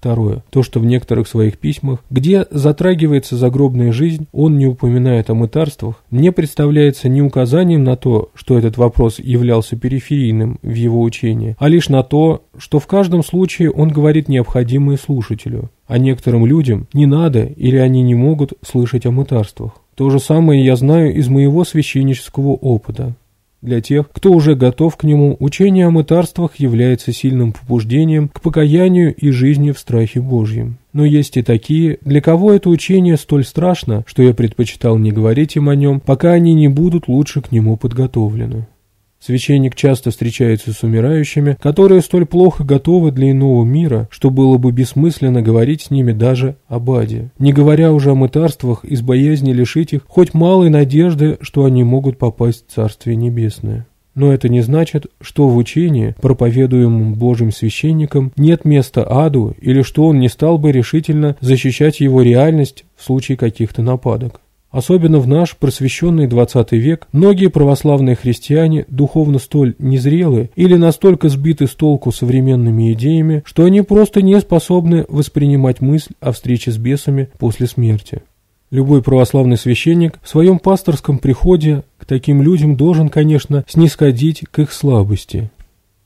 Второе. То, что в некоторых своих письмах, где затрагивается загробная жизнь, он не упоминает о мытарствах, мне представляется не указанием на то, что этот вопрос являлся периферийным в его учении, а лишь на то, что в каждом случае он говорит необходимое слушателю, а некоторым людям не надо или они не могут слышать о мытарствах. То же самое я знаю из моего священнического опыта. Для тех, кто уже готов к нему, учение о мытарствах является сильным побуждением к покаянию и жизни в страхе Божьем. Но есть и такие, для кого это учение столь страшно, что я предпочитал не говорить им о нем, пока они не будут лучше к нему подготовлены. Священник часто встречается с умирающими, которые столь плохо готовы для иного мира, что было бы бессмысленно говорить с ними даже об аде, не говоря уже о мытарствах из боязни лишить их хоть малой надежды, что они могут попасть в Царствие Небесное. Но это не значит, что в учении, проповедуемом Божьим священником, нет места аду или что он не стал бы решительно защищать его реальность в случае каких-то нападок. Особенно в наш просвещенный 20 век многие православные христиане духовно столь незрелы или настолько сбиты с толку современными идеями, что они просто не способны воспринимать мысль о встрече с бесами после смерти. Любой православный священник в своем пасторском приходе к таким людям должен, конечно, снисходить к их слабости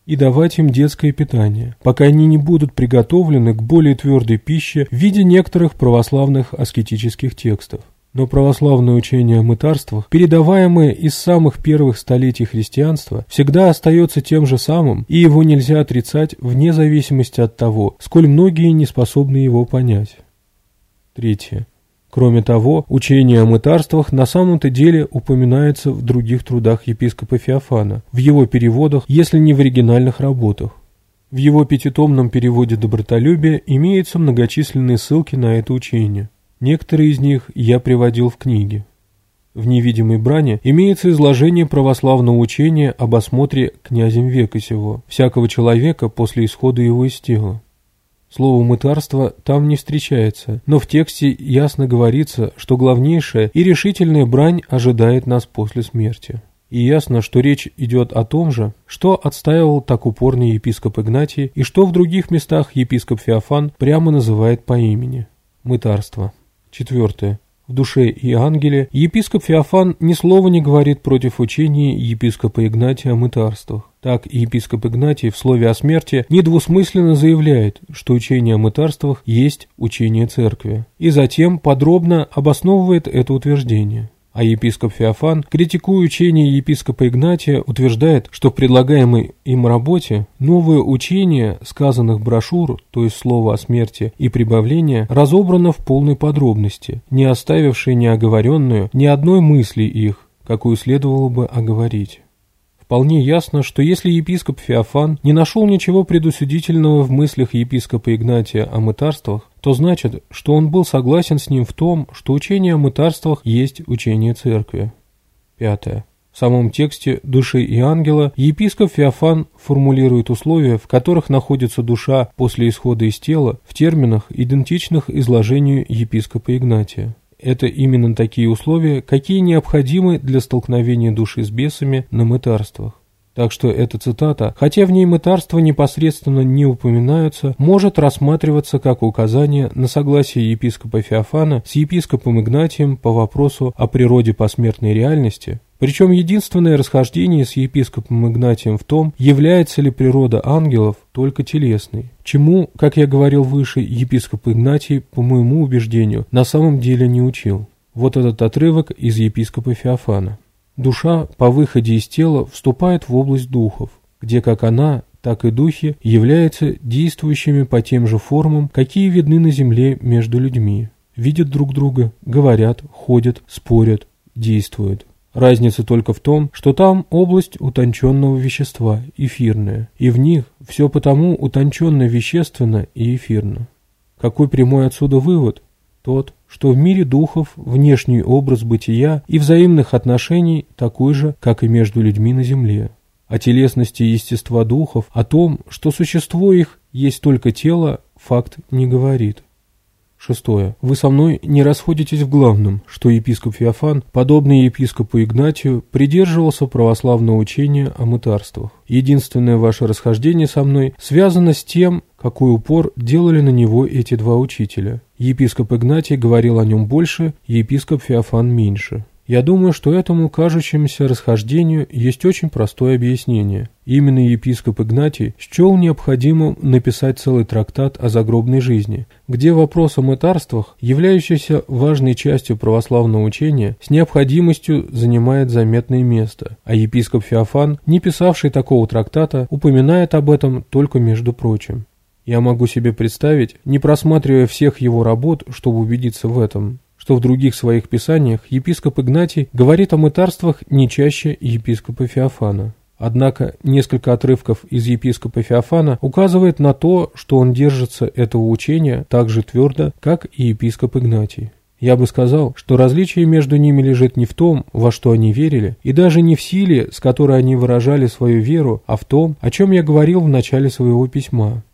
и давать им детское питание, пока они не будут приготовлены к более твердой пище в виде некоторых православных аскетических текстов но православное учение о мытарствах, передаваемое из самых первых столетий христианства, всегда остается тем же самым, и его нельзя отрицать вне зависимости от того, сколь многие не способны его понять. Третье. Кроме того, учение о мытарствах на самом-то деле упоминается в других трудах епископа Феофана, в его переводах, если не в оригинальных работах. В его пятитомном переводе «Добротолюбие» имеются многочисленные ссылки на это учение. Некоторые из них я приводил в книге. В «Невидимой бране» имеется изложение православного учения об осмотре князем века сего, всякого человека после исхода его из тела. Слово «мытарство» там не встречается, но в тексте ясно говорится, что главнейшая и решительная брань ожидает нас после смерти. И ясно, что речь идет о том же, что отстаивал так упорный епископ Игнатий и что в других местах епископ Феофан прямо называет по имени – мытарство. Четвертое. В душе и ангеле епископ Феофан ни слова не говорит против учения епископа Игнатия о мытарствах. Так епископ Игнатий в слове о смерти недвусмысленно заявляет, что учение о мытарствах есть учение церкви, и затем подробно обосновывает это утверждение. А епископ Феофан, критикуя учение епископа Игнатия, утверждает, что в предлагаемой им работе новое учение сказанных брошюр, то есть слово о смерти и прибавление, разобрано в полной подробности, не оставившей неоговоренную ни одной мысли их, какую следовало бы оговорить. Вполне ясно, что если епископ Феофан не нашел ничего предусудительного в мыслях епископа Игнатия о мытарствах, то значит, что он был согласен с ним в том, что учение о мытарствах есть учение церкви. Пятое. В самом тексте «Души и ангела» епископ Феофан формулирует условия, в которых находится душа после исхода из тела, в терминах, идентичных изложению епископа Игнатия. Это именно такие условия, какие необходимы для столкновения души с бесами на мытарствах. Так что эта цитата, хотя в ней мытарства непосредственно не упоминается, может рассматриваться как указание на согласие епископа Феофана с епископом Игнатием по вопросу о природе посмертной реальности, причем единственное расхождение с епископом Игнатием в том, является ли природа ангелов только телесной, чему, как я говорил выше, епископ Игнатий, по моему убеждению, на самом деле не учил. Вот этот отрывок из епископа Феофана. Душа по выходе из тела вступает в область духов, где как она, так и духи являются действующими по тем же формам, какие видны на земле между людьми. Видят друг друга, говорят, ходят, спорят, действуют. Разница только в том, что там область утонченного вещества, эфирная, и в них все потому утонченно вещественно и эфирно. Какой прямой отсюда вывод? Тот, что в мире духов внешний образ бытия и взаимных отношений такой же, как и между людьми на земле. О телесности естества духов, о том, что существо их есть только тело, факт не говорит. Шестое. Вы со мной не расходитесь в главном, что епископ Феофан, подобный епископу Игнатию, придерживался православного учения о мытарствах. Единственное ваше расхождение со мной связано с тем, какой упор делали на него эти два учителя. Епископ Игнатий говорил о нем больше, епископ Феофан меньше. Я думаю, что этому кажущемуся расхождению есть очень простое объяснение. Именно епископ Игнатий счел необходимым написать целый трактат о загробной жизни, где вопрос о мытарствах, являющийся важной частью православного учения, с необходимостью занимает заметное место, а епископ Феофан, не писавший такого трактата, упоминает об этом только между прочим. Я могу себе представить, не просматривая всех его работ, чтобы убедиться в этом, что в других своих писаниях епископ Игнатий говорит о мытарствах не чаще епископа Феофана. Однако несколько отрывков из епископа Феофана указывает на то, что он держится этого учения так же твердо, как и епископ Игнатий. Я бы сказал, что различие между ними лежит не в том, во что они верили, и даже не в силе, с которой они выражали свою веру, а в том, о чем я говорил в начале своего письма,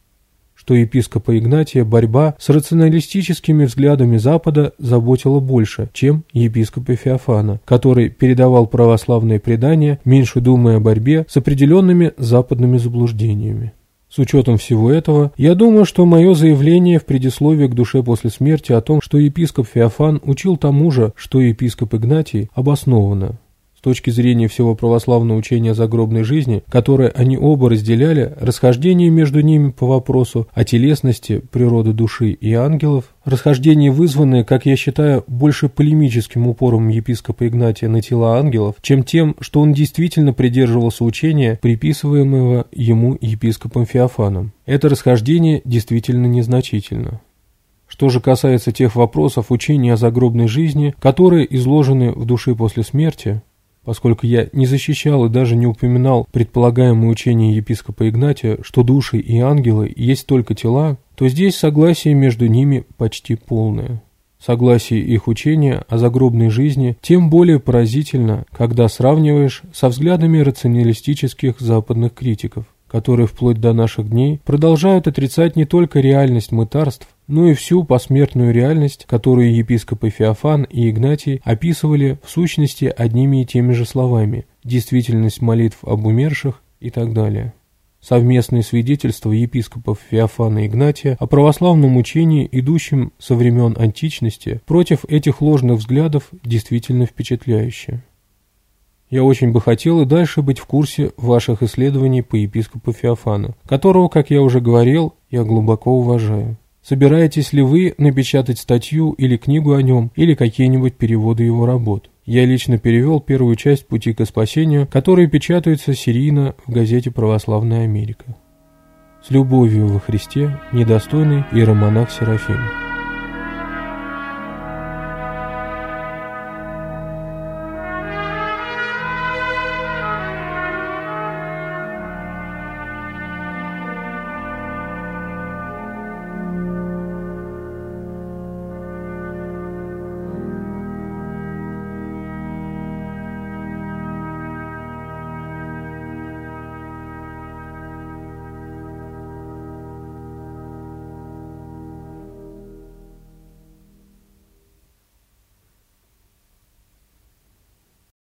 что епископа Игнатия борьба с рационалистическими взглядами Запада заботила больше, чем епископа Феофана, который передавал православные предания, меньше думая о борьбе с определенными западными заблуждениями. С учетом всего этого, я думаю, что мое заявление в предисловии к душе после смерти о том, что епископ Феофан учил тому же, что епископ Игнатий, обосновано. С точки зрения всего православного учения о загробной жизни, которое они оба разделяли, расхождение между ними по вопросу о телесности, природы души и ангелов, расхождение вызванное, как я считаю, больше полемическим упором епископа Игнатия на тела ангелов, чем тем, что он действительно придерживался учения, приписываемого ему епископом Феофаном. Это расхождение действительно незначительно. Что же касается тех вопросов учения о загробной жизни, которые изложены в душе после смерти, поскольку я не защищал и даже не упоминал предполагаемое учение епископа Игнатия, что души и ангелы есть только тела, то здесь согласие между ними почти полное. Согласие их учения о загробной жизни тем более поразительно, когда сравниваешь со взглядами рационалистических западных критиков, которые вплоть до наших дней продолжают отрицать не только реальность мытарств, но и всю посмертную реальность, которую епископы Феофан и Игнатий описывали в сущности одними и теми же словами – действительность молитв об умерших и так далее. Совместные свидетельства епископов Феофана и Игнатия о православном учении, идущем со времен античности, против этих ложных взглядов действительно впечатляющие. Я очень бы хотел и дальше быть в курсе ваших исследований по епископу Феофану, которого, как я уже говорил, я глубоко уважаю. Собираетесь ли вы напечатать статью или книгу о нем, или какие-нибудь переводы его работ? Я лично перевел первую часть «Пути к спасению», которая печатается серийно в газете «Православная Америка». С любовью во Христе, недостойный иеромонах Серафим.